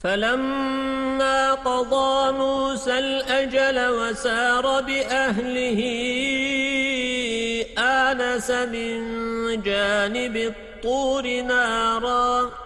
فَلَمَّا قَضَى مُوسَى الْأَجَلَ وَسَارَ بِأَهْلِهِ آنَسَ مِنْ جَانِبِ الطُّورِ نَارًا.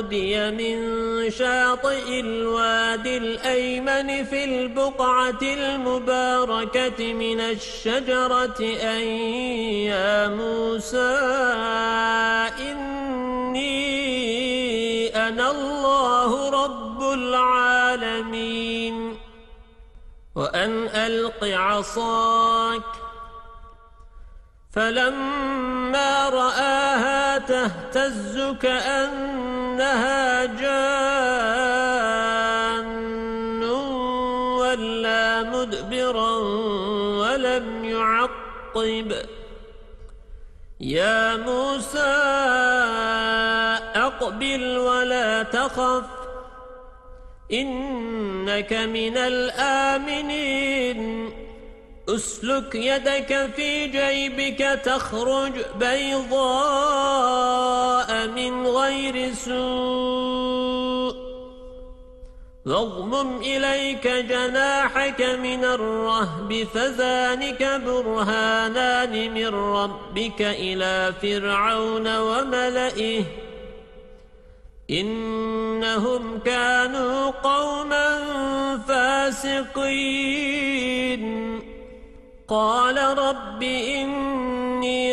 نُودِيَ مِنْ شَاطِئِ الْوَادِ الْأَيْمَنِ فِي الْبُقْعَةِ الْمُبَارَكَةِ مِنَ الشَّجَرَةِ أَنْ يَا مُوسَى إِنِّي أَنَا اللَّهُ رَبُّ الْعَالَمِينَ. وَأَنْ أَلْقِ عَصَاكَ. فَلَمَّا رَآهَا تَهْتَزُّ كَأَنَّهَا جَانٌّ وَلَّى مُدْبِرًا وَلَمْ يُعَقِّبْ. يَا مُوسَى أَقْبِلْ وَلَا تَخَفْ إِنَّكَ مِنَ الْآمِنِينَ. أسلك يدك في جيبك تخرج بيضاء غير سوء. واضمم إليك جناحك من الرهب فذلك برهانان من ربك إلى فرعون وملئه. إنهم كانوا قوما فاسقين. قال رب إني